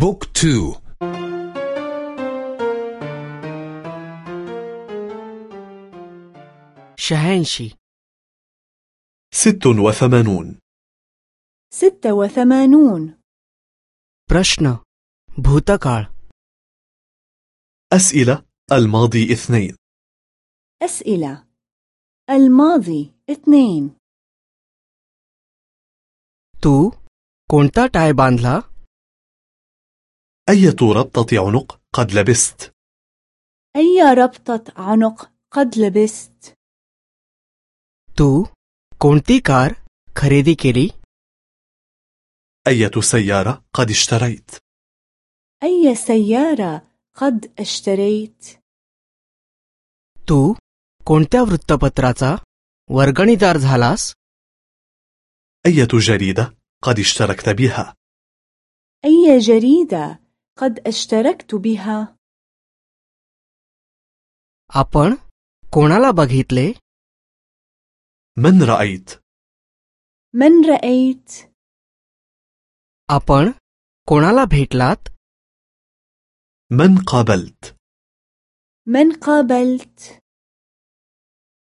book two. शहाऐंशी. ست وثمانون. ست وثمانون. प्रश्न. भूतकाळ. أسئلة. الماضي اثنين. أسئلة. الماضي اثنين. तू. कोणता टाय बांधला؟ أية ربطة عنق قد لبست أي ربطة عنق قد لبست तू कोणती कार खरेदी केली أية سيارة قد اشتريت أي سيارة قد اشتريت तू कोणत्या वृत्तपत्राचा वर्गणीदार झालास أية جريدة قد اشتركت بها أي جريدة قد اشتركت بها आपण कोणाला बघितले من رأيت من رأيت आपण कोणाला भेटलात من قابلت من قابلت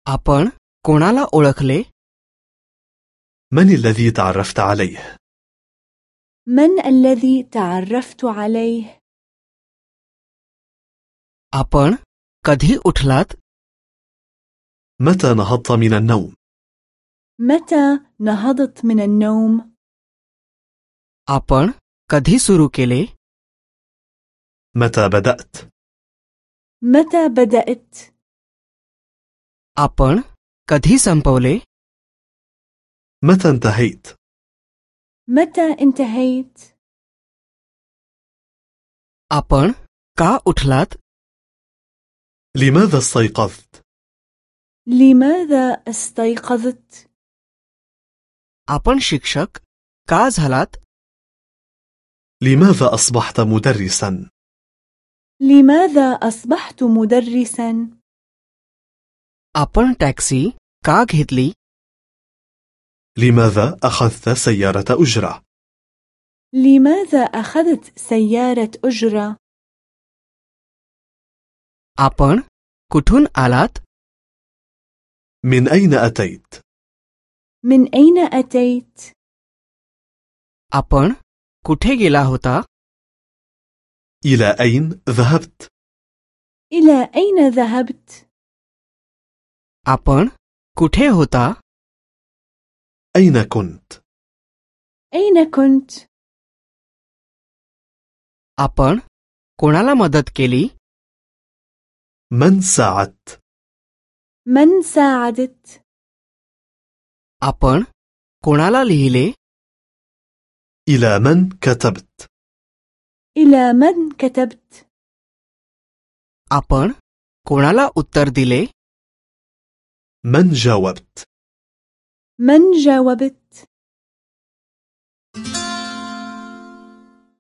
आपण कोणाला ओळखले من الذي تعرفت عليه من الذي تعرفت عليه आपण कधी उठलात متى نهضت من النوم متى نهضت من النوم आपण कधी सुरू केले متى بدأت متى بدأت आपण कधी संपवले متى انتهيت متى انتهيت आपण का उठलात لماذا استيقظت لماذا استيقظت आपण शिक्षक का झालात لماذا أصبحت مدرسا لماذا أصبحت مدرسا आपण टॅक्सी का घेतली لماذا أخذت سيارة أجرة لماذا أخذت سيارة أجرة आपण कुठून आलात من أين أتيت من أين أتيت आपण कुठे गेला होता إلى أين ذهبت إلى أين ذهبت आपण कुठे होता أين كنت أين كنت आपण कोणाला मदत केली من ساعدت من ساعدت आपण कोणाला लिहिले إلى من كتبت إلى من كتبت आपण कोणाला उत्तर दिले من جاوبت من جاوبت؟